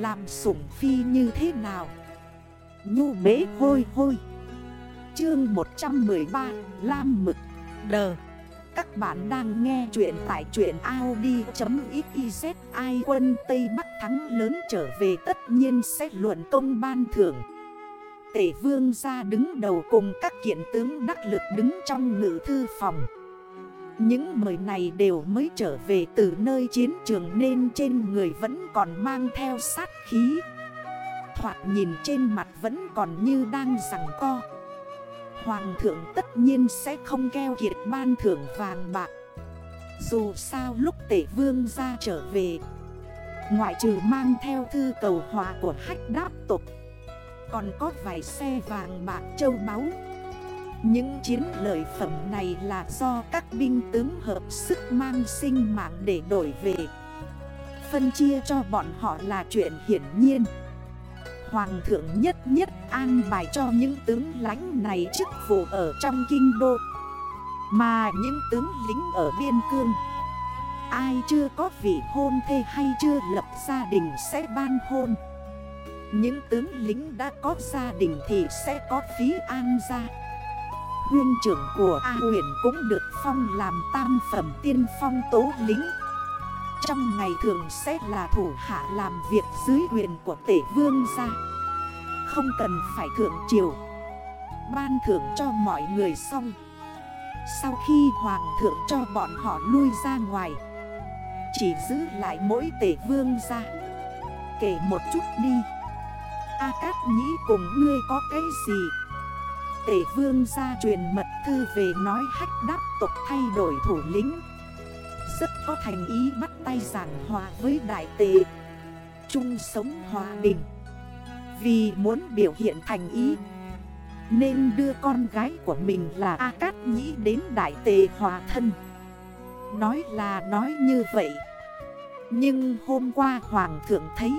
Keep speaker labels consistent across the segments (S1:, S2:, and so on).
S1: Làm sủng phi như thế nào? Nhu bế hôi hôi. Chương 113 Lam mực. Đờ Các bạn đang nghe chuyện tại chuyện Audi.xyz Ai quân Tây Bắc thắng lớn trở về tất nhiên sẽ luận công ban thưởng. Tể vương ra đứng đầu cùng các kiện tướng đắc lực đứng trong ngự thư phòng những mời này đều mới trở về từ nơi chiến trường nên trên người vẫn còn mang theo sát khí. Thoạt nhìn trên mặt vẫn còn như đang rằng co. Hoàng thượng tất nhiên sẽ không keo kiệt ban thưởng vàng bạc. Dù sao lúc tể vương ra trở về, Ngoại trừ mang theo thư cầu hòa của hách đáp tục, Còn có vài xe vàng bạc châu báu những chiến lợi phẩm này là do các binh tướng hợp sức mang sinh mạng để đổi về. Phân chia cho bọn họ là chuyện hiển nhiên. Hoàng thượng nhất nhất an bài cho những tướng lãnh này chức vụ ở trong kinh đô. Mà những tướng lính ở biên cương, Ai chưa có vị hôn thê hay chưa lập gia đình sẽ ban hôn. Những tướng lính đã có gia đình thì sẽ có phí an gia. Huyên trưởng của A huyện cũng được phong làm tam phẩm tiên phong tố lính. Trong ngày thường sẽ là thủ hạ làm việc dưới quyền của tể vương gia. Không cần phải thượng triều. Ban thưởng cho mọi người xong. Sau khi hoàng thượng cho bọn họ lui ra ngoài, Chỉ giữ lại mỗi tể vương gia. Kể một chút đi. A Cát Nhĩ cùng ngươi có cái gì? Tể vương ra truyền mật thư về nói hách đáp tộc thay đổi thủ lĩnh. Rất có thành ý bắt tay giảng hòa với đại tề, chung sống hòa bình. Vì muốn biểu hiện thành ý Nên đưa con gái của mình là A Cát Nhĩ đến đại tề hòa thân. Nói là nói như vậy. Nhưng hôm qua Hoàng thượng thấy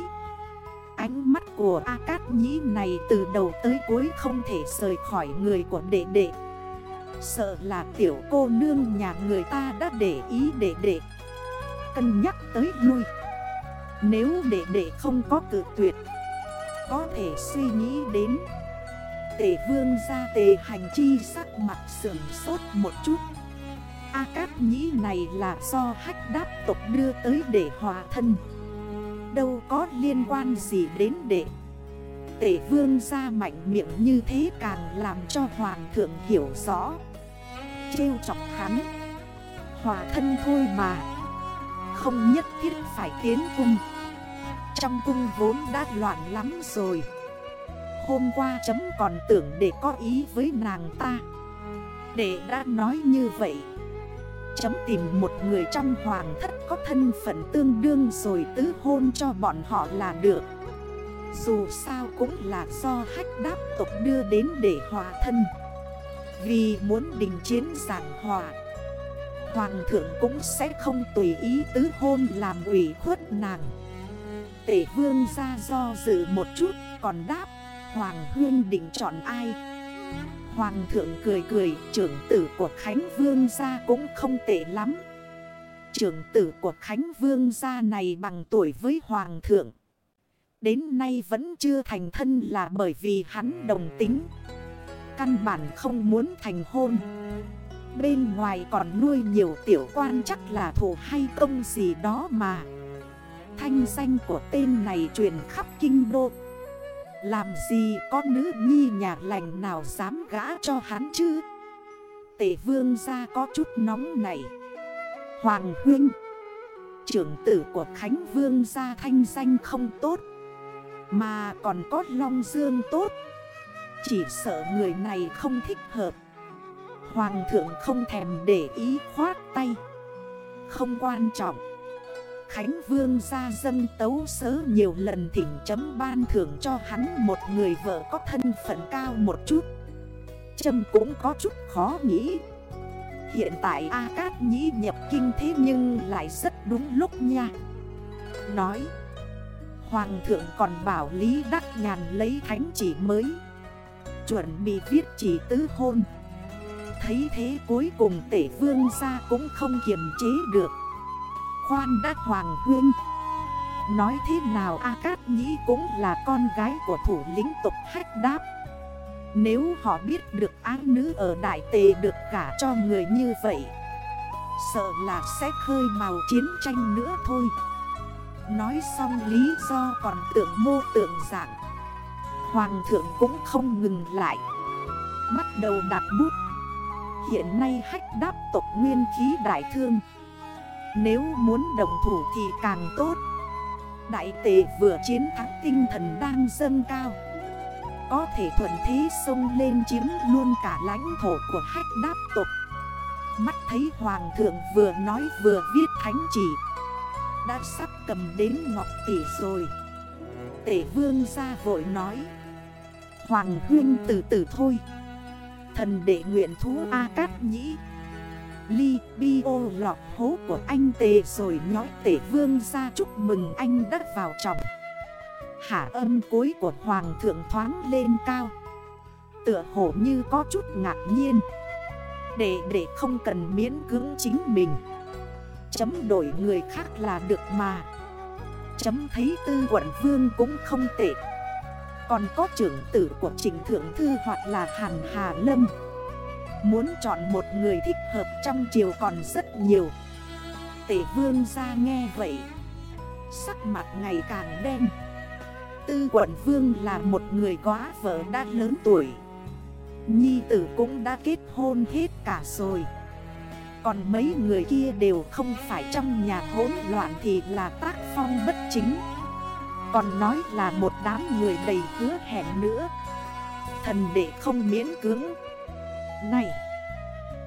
S1: Ánh mắt của A Cát Nhĩ này từ đầu tới cuối không thể rời khỏi người của đệ đệ. Sợ là tiểu cô nương nhà người ta đã để ý đệ đệ. Cân nhắc tới lui. Nếu đệ đệ không có cử tuyệt, Có thể suy nghĩ đến Tể vương ra tề hành chi sắc mặt sườn sốt một chút. A Cát Nhĩ này là do hách đáp tộc đưa tới để hòa thân đâu có liên quan gì đến đệ. Tể vương ra mạnh miệng như thế càng làm cho hoàng thượng hiểu rõ. Trêu chọc hắn. Hòa thân thôi mà. Không nhất thiết phải tiến cung. Trong cung vốn đã loạn lắm rồi. Hôm qua chấm còn tưởng để có ý với nàng ta. Để đã nói như vậy. Chấm tìm một người trong hoàng thất có thân phận tương đương rồi tứ hôn cho bọn họ là được. Dù sao cũng là do hách đáp tộc đưa đến để hòa thân. Vì muốn đình chiến giảng hòa, Hoàng thượng cũng sẽ không tùy ý tứ hôn làm ủy khuất nàng. Tể vương ra do dự một chút, còn đáp, Hoàng hương định chọn ai? Hoàng thượng cười cười, trưởng tử của Khánh Vương gia cũng không tệ lắm. Trưởng tử của Khánh Vương gia này bằng tuổi với Hoàng thượng. Đến nay vẫn chưa thành thân là bởi vì hắn đồng tính. Căn bản không muốn thành hôn. Bên ngoài còn nuôi nhiều tiểu quan chắc là thủ hay công gì đó mà. Thanh danh của tên này truyền khắp kinh đô làm gì có nữ nhi nhà lành nào dám gã cho hắn chứ? Tể vương ra có chút nóng này Hoàng huynh, Trưởng tử của Khánh vương gia thanh danh không tốt, Mà còn có long dương tốt. Chỉ sợ người này không thích hợp. Hoàng thượng không thèm để ý khoát tay. Không quan trọng. Khánh Vương ra dân tấu sớ nhiều lần thỉnh chấm ban thưởng cho hắn một người vợ có thân phận cao một chút. Trâm cũng có chút khó nghĩ. Hiện tại A Cát Nhĩ nhập kinh thế nhưng lại rất đúng lúc nha. Nói, Hoàng thượng còn bảo Lý Đắc Nhàn lấy thánh chỉ mới, Chuẩn bị viết chỉ tứ hôn Thấy thế cuối cùng tể vương ra cũng không kiềm chế được khoan đã hoàng huyên Nói thế nào A Cát Nhĩ cũng là con gái của thủ lĩnh tộc Hách Đáp. Nếu họ biết được ái nữ ở Đại Tề được cả cho người như vậy, Sợ là sẽ khơi màu chiến tranh nữa thôi. Nói xong lý do còn tượng mô tượng dạng, Hoàng thượng cũng không ngừng lại. Bắt đầu đặt bút. Hiện nay hách đáp tộc nguyên khí đại thương. Nếu muốn đồng thủ thì càng tốt. Đại tề vừa chiến thắng tinh thần đang dâng cao. Có thể thuận thế sông lên chiếm luôn cả lãnh thổ của hách đáp tộc Mắt thấy hoàng thượng vừa nói vừa viết thánh chỉ. Đã sắp cầm đến ngọc tỷ rồi. Tể vương ra vội nói. Hoàng huyên từ từ thôi. Thần đệ nguyện thú A Cát Nhĩ. Ly bi ô lọt hố của anh tề rồi nhói tể vương ra chúc mừng anh đất vào trọng Hạ âm cuối của hoàng thượng thoáng lên cao. Tựa hồ như có chút ngạc nhiên. Để để không cần miễn cưỡng chính mình. Chấm đổi người khác là được mà. Chấm thấy tư quận vương cũng không tệ. Còn có trưởng tử của trình thượng thư hoặc là Hàn Hà Lâm. Muốn chọn một người thích hợp trong chiều còn rất nhiều. Tể vương ra nghe vậy. Sắc mặt ngày càng đen. Tư quận vương là một người quá vợ đã lớn tuổi. Nhi tử cũng đã kết hôn hết cả rồi. Còn mấy người kia đều không phải trong nhà hỗn loạn thì là tác phong bất chính. Còn nói là một đám người đầy hứa hẹn nữa. Thần đệ không miễn cưỡng. Này.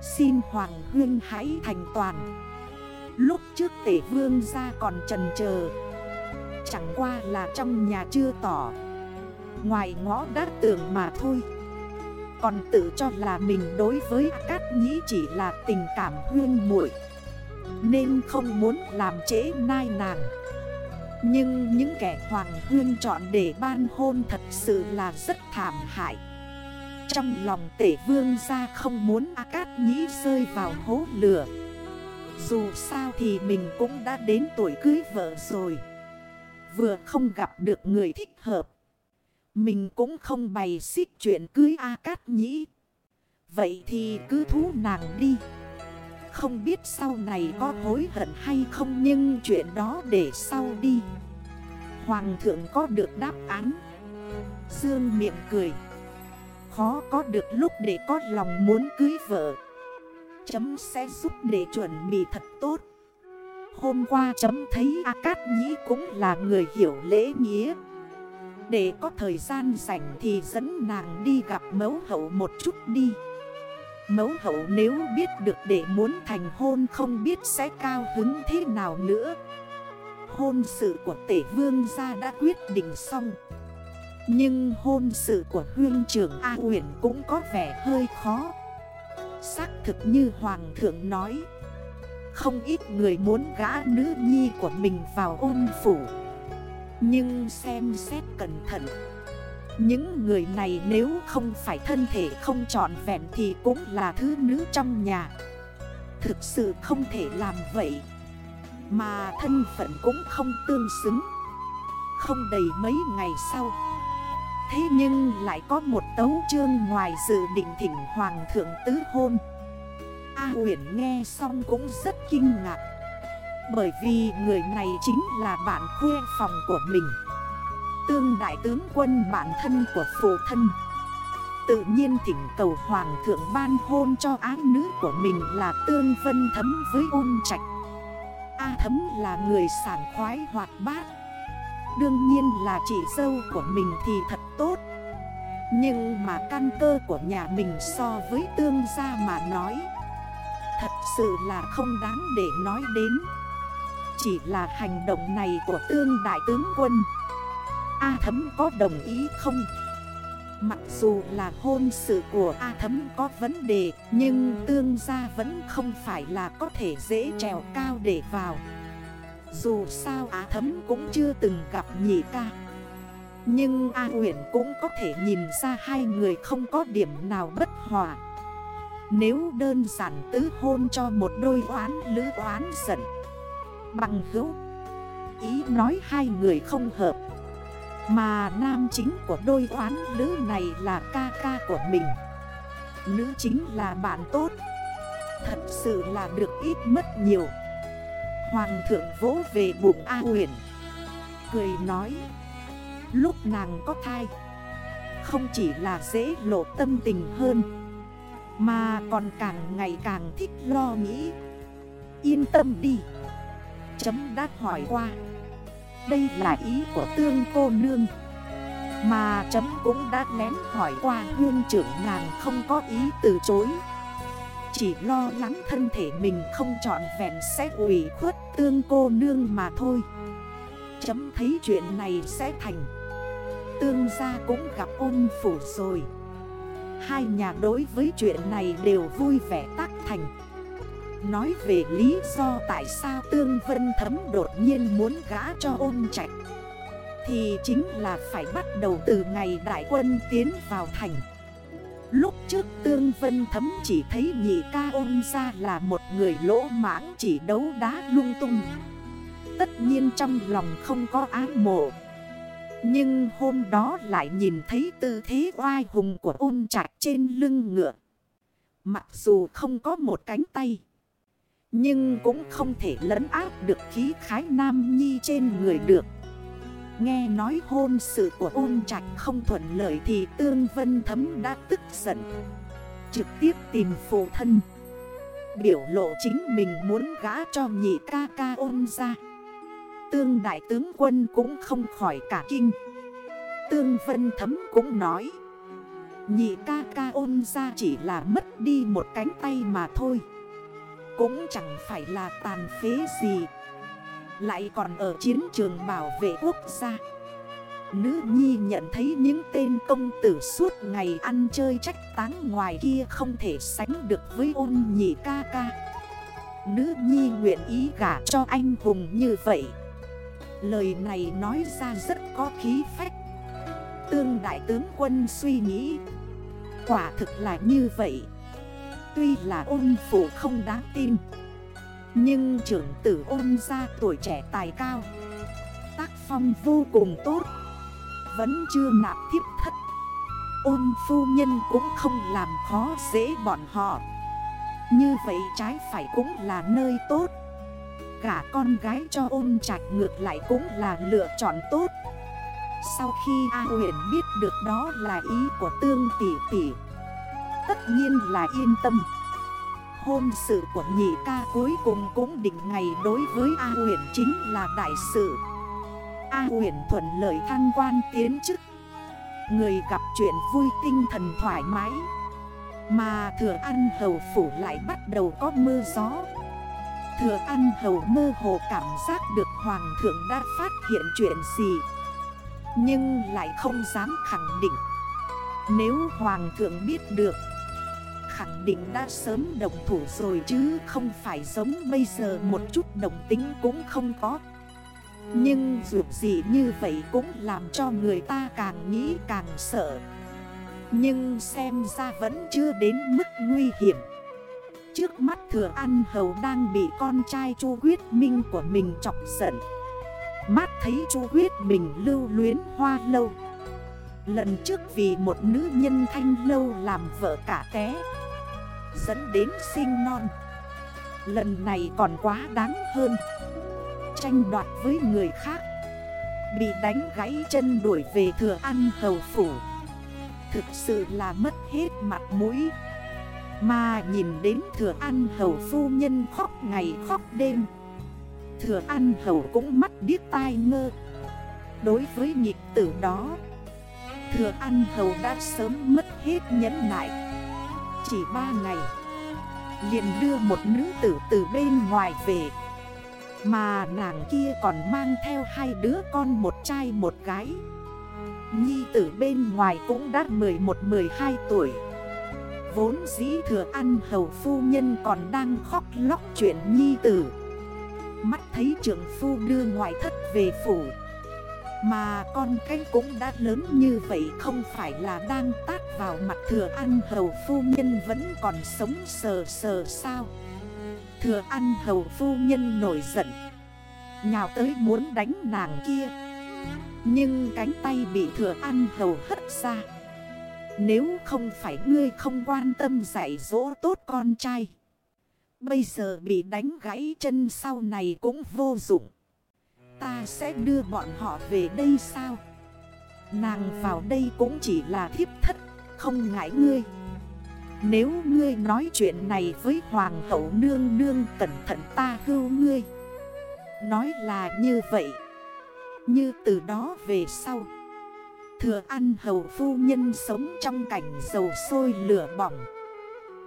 S1: Xin Hoàng Huyên hãy thành toàn. Lúc trước tể vương ra còn trần chờ Chẳng qua là trong nhà chưa tỏ. Ngoài ngõ đát tường mà thôi. Còn tự cho là mình đối với Cát Nhĩ chỉ là tình cảm huyên muội. Nên không muốn làm trễ nai nàng. Nhưng những kẻ hoàng hương chọn để ban hôn thật sự là rất thảm hại. Trong lòng tể vương ra không muốn A Cát Nhĩ rơi vào hố lửa. Dù sao thì mình cũng đã đến tuổi cưới vợ rồi. Vừa không gặp được người thích hợp. Mình cũng không bày xích chuyện cưới A Cát Nhĩ. Vậy thì cứ thú nàng đi. Không biết sau này có hối hận hay không nhưng chuyện đó để sau đi. Hoàng thượng có được đáp án. Dương miệng cười. Khó có được lúc để có lòng muốn cưới vợ. Chấm sẽ giúp để chuẩn bị thật tốt. Hôm qua chấm thấy A Cát Nhĩ cũng là người hiểu lễ nghĩa. Để có thời gian rảnh thì dẫn nàng đi gặp mẫu hậu một chút đi. Mẫu hậu nếu biết được để muốn thành hôn không biết sẽ cao hứng thế nào nữa. Hôn sự của tể vương gia đã quyết định xong. Nhưng hôn sự của huyên trưởng A uyển cũng có vẻ hơi khó. Xác thực như Hoàng thượng nói, Không ít người muốn gã nữ nhi của mình vào ôn phủ. Nhưng xem xét cẩn thận, những người này nếu không phải thân thể không trọn vẹn thì cũng là thứ nữ trong nhà. Thực sự không thể làm vậy, Mà thân phận cũng không tương xứng. Không đầy mấy ngày sau Thế nhưng lại có một tấu chương ngoài dự định thỉnh Hoàng thượng tứ hôn. A huyển nghe xong cũng rất kinh ngạc. Bởi vì người này chính là bạn khuê phòng của mình. Tương đại tướng quân bản thân của phụ thân. Tự nhiên thỉnh cầu hoàng thượng ban hôn cho ái nữ của mình là tương vân thấm với ôn trạch. A thấm là người sản khoái hoạt bát. Đương nhiên là chị dâu của mình thì thật tốt. Nhưng mà căn cơ của nhà mình so với tương gia mà nói, Thật sự là không đáng để nói đến. Chỉ là hành động này của tương đại tướng quân, A Thấm có đồng ý không? Mặc dù là hôn sự của A Thấm có vấn đề, Nhưng tương gia vẫn không phải là có thể dễ trèo cao để vào. Dù sao á Thấm cũng chưa từng gặp nhị ca. Nhưng A Huyền cũng có thể nhìn ra hai người không có điểm nào bất hòa. Nếu đơn giản tứ hôn cho một đôi oán lữ oán giận. Bằng hữu, ý nói hai người không hợp. Mà nam chính của đôi oán nữ này là ca ca của mình. Nữ chính là bạn tốt. Thật sự là được ít mất nhiều. Hoàng thượng vỗ về bụng A huyền Cười nói, Lúc nàng có thai, Không chỉ là dễ lộ tâm tình hơn, Mà còn càng ngày càng thích lo nghĩ. Yên tâm đi. Chấm đã hỏi qua. Đây là ý của tương cô nương, Mà chấm cũng đã lén hỏi qua. Hương trưởng nàng không có ý từ chối. Chỉ lo lắng thân thể mình không trọn vẹn sẽ ủy khuất tương cô nương mà thôi. Chấm thấy chuyện này sẽ thành. Tương gia cũng gặp ôn phủ rồi. Hai nhà đối với chuyện này đều vui vẻ tác thành. Nói về lý do tại sao Tương Vân Thấm đột nhiên muốn gã cho ôn trạch, Thì chính là phải bắt đầu từ ngày đại quân tiến vào thành. Lúc trước Tương Vân Thấm chỉ thấy nhị ca ôn ra là một người lỗ mãng chỉ đấu đá lung tung. Tất nhiên trong lòng không có ái mộ. Nhưng hôm đó lại nhìn thấy tư thế oai hùng của ôn trạch trên lưng ngựa. Mặc dù không có một cánh tay, Nhưng cũng không thể lấn áp được khí khái nam nhi trên người được. Nghe nói hôn sự của ôn trạch không thuận lợi thì Tương Vân Thấm đã tức giận. Trực tiếp tìm phụ thân. Biểu lộ chính mình muốn gã cho nhị ca ca ôn ra. Tương đại tướng quân cũng không khỏi cả kinh. Tương Vân Thấm cũng nói, Nhị ca ca ôn ra chỉ là mất đi một cánh tay mà thôi. Cũng chẳng phải là tàn phế gì. Lại còn ở chiến trường bảo vệ quốc gia. Nữ nhi nhận thấy những tên công tử suốt ngày ăn chơi trách táng ngoài kia không thể sánh được với ôn nhị ca ca. Nữ nhi nguyện ý gả cho anh hùng như vậy. Lời này nói ra rất có khí phách. Tương đại tướng quân suy nghĩ, Quả thực là như vậy. Tuy là ôn phủ không đáng tin nhưng trưởng tử ôn ra tuổi trẻ tài cao. Tác phong vô cùng tốt. Vẫn chưa nạp thiếp thất. Ôn phu nhân cũng không làm khó dễ bọn họ. Như vậy trái phải cũng là nơi tốt. Cả con gái cho ôn trạch ngược lại cũng là lựa chọn tốt. Sau khi A huyện biết được đó là ý của tương tỷ tỷ, Tất nhiên là yên tâm. Hôn sự của nhị ca cuối cùng cũng định ngày đối với A huyền chính là đại sự. A huyền thuận lợi thăng quan tiến chức. Người gặp chuyện vui tinh thần thoải mái. Mà thừa ăn hầu phủ lại bắt đầu có mưa gió. Thừa ăn hầu mơ hồ cảm giác được hoàng thượng đã phát hiện chuyện gì. Nhưng lại không dám khẳng định. Nếu hoàng thượng biết được Khẳng định đã sớm đồng thủ rồi chứ không phải giống bây giờ một chút đồng tính cũng không có. Nhưng dù gì như vậy cũng làm cho người ta càng nghĩ càng sợ. Nhưng xem ra vẫn chưa đến mức nguy hiểm. Trước mắt thừa ăn hầu đang bị con trai chu huyết minh của mình chọc giận. Mắt thấy chu huyết mình lưu luyến hoa lâu. Lần trước vì một nữ nhân thanh lâu làm vợ cả té. Dẫn đến sinh non. Lần này còn quá đáng hơn. Tranh đoạt với người khác. Bị đánh gãy chân đuổi về thừa ăn hầu phủ. Thực sự là mất hết mặt mũi. Mà nhìn đến thừa ăn hầu phu nhân khóc ngày khóc đêm. Thừa ăn hầu cũng mắt điếc tai ngơ. Đối với nhịp tử đó, Thừa ăn hầu đã sớm mất hết nhẫn nại. Chỉ ba ngày. Liền đưa một nữ tử từ bên ngoài về. Mà nàng kia còn mang theo hai đứa con một trai một gái. Nhi tử bên ngoài cũng đã 11-12 tuổi. Vốn dĩ thừa ăn hầu phu nhân còn đang khóc lóc chuyện nhi tử. Mắt thấy trưởng phu đưa ngoại thất về phủ. Mà con cái cũng đã lớn như vậy không phải là đang tát vào mặt thừa ăn hầu phu nhân vẫn còn sống sờ sờ sao? Thừa ăn hầu phu nhân nổi giận. Nhào tới muốn đánh nàng kia. Nhưng cánh tay bị thừa ăn hầu hất ra. Nếu không phải ngươi không quan tâm dạy dỗ tốt con trai. Bây giờ bị đánh gãy chân sau này cũng vô dụng. Ta sẽ đưa bọn họ về đây sao? Nàng vào đây cũng chỉ là thiếp thất, Không ngại ngươi. Nếu ngươi nói chuyện này với hoàng hậu nương nương, Cẩn thận ta hưu ngươi. Nói là như vậy. Như từ đó về sau, Thừa ăn hầu phu nhân sống trong cảnh dầu sôi lửa bỏng.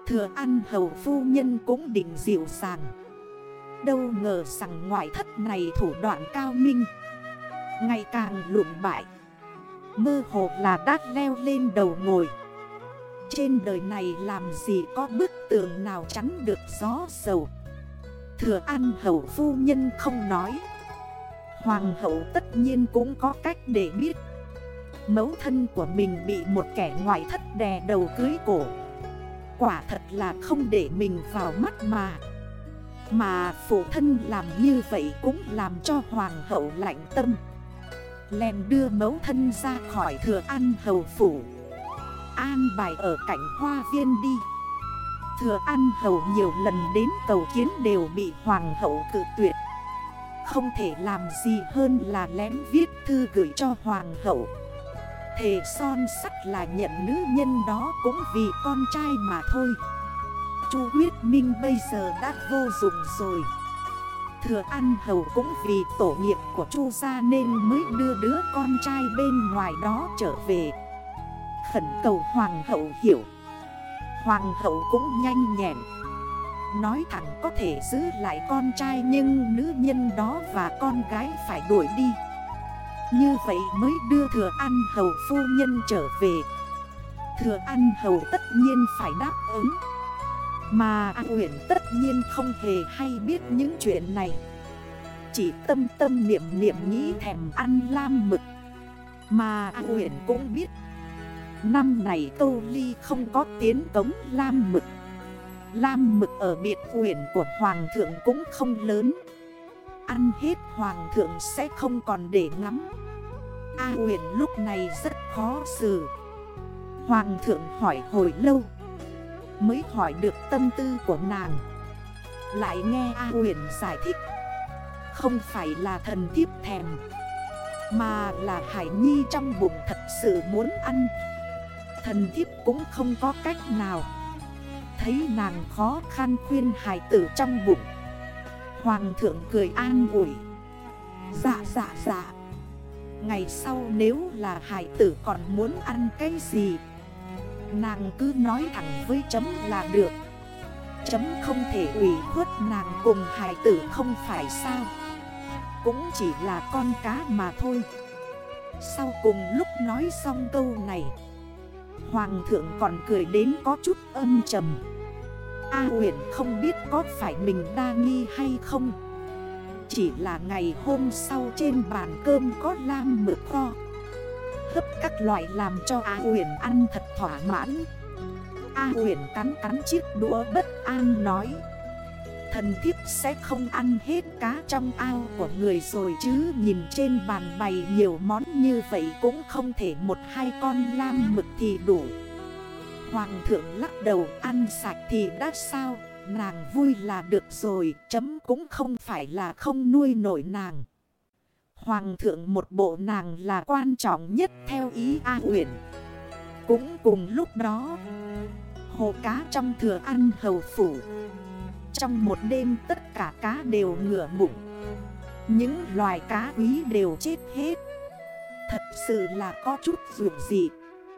S1: Thừa ăn hầu phu nhân cũng định dịu dàng. Đâu ngờ rằng ngoại thất này thủ đoạn cao minh. Ngày càng lụn bại. Mơ hồ là đát leo lên đầu ngồi. Trên đời này làm gì có bức tường nào chắn được gió sầu Thừa ăn hậu phu nhân không nói. Hoàng hậu tất nhiên cũng có cách để biết. Mấu thân của mình bị một kẻ ngoại thất đè đầu cưới cổ. Quả thật là không để mình vào mắt mà. Mà phụ thân làm như vậy cũng làm cho hoàng hậu lạnh tâm. Lèn đưa mẫu thân ra khỏi thừa an hầu phủ. An bài ở cảnh hoa viên đi. Thừa an hầu nhiều lần đến cầu kiến đều bị hoàng hậu cự tuyệt. Không thể làm gì hơn là lén viết thư gửi cho hoàng hậu. Thề son sắt là nhận nữ nhân đó cũng vì con trai mà thôi. Chu huyết minh bây giờ đã vô dụng rồi. Thừa ăn hầu cũng vì tổ nghiệp của Chu gia nên mới đưa đứa con trai bên ngoài đó trở về. Khẩn cầu hoàng hậu hiểu. Hoàng hậu cũng nhanh nhẹn. Nói thẳng có thể giữ lại con trai nhưng nữ nhân đó và con gái phải đuổi đi. Như vậy mới đưa thừa ăn hầu phu nhân trở về. Thừa ăn hầu tất nhiên phải đáp ứng. Mà A huyện tất nhiên không hề hay biết những chuyện này. Chỉ tâm tâm niệm niệm nghĩ thèm ăn lam mực. Mà A huyện cũng biết, Năm này Tô Ly không có tiến cống lam mực. Lam mực ở biệt quyển của Hoàng thượng cũng không lớn. Ăn hết Hoàng thượng sẽ không còn để ngắm. A huyền lúc này rất khó xử. Hoàng thượng hỏi hồi lâu Mới hỏi được tâm tư của nàng. Lại nghe A Huyền giải thích, Không phải là thần thiếp thèm, Mà là Hải Nhi trong bụng thật sự muốn ăn. Thần thiếp cũng không có cách nào. Thấy nàng khó khăn khuyên hải tử trong bụng, Hoàng thượng cười an ủi. Dạ dạ dạ. Ngày sau nếu là hải tử còn muốn ăn cái gì? Nàng cứ nói thẳng với chấm là được. Chấm không thể ủy khuất nàng cùng hài tử không phải sao? Cũng chỉ là con cá mà thôi. Sau cùng lúc nói xong câu này, Hoàng thượng còn cười đến có chút âm trầm. A huyện không biết có phải mình đa nghi hay không. Chỉ là ngày hôm sau trên bàn cơm có lam mực kho. Hấp các loại làm cho A huyền ăn thật thỏa mãn. A huyền cắn cắn chiếc đũa bất an nói, Thần thiếp sẽ không ăn hết cá trong ao của người rồi chứ, Nhìn trên bàn bày nhiều món như vậy cũng không thể một hai con lam mực thì đủ. Hoàng thượng lắc đầu, ăn sạch thì đã sao, Nàng vui là được rồi, Chấm cũng không phải là không nuôi nổi nàng. Hoàng thượng một bộ nàng là quan trọng nhất theo ý A Uyển. Cũng cùng lúc đó, Hồ cá trong thừa ăn hầu phủ. Trong một đêm tất cả cá đều ngửa bụng. Những loài cá quý đều chết hết. Thật sự là có chút dù dịp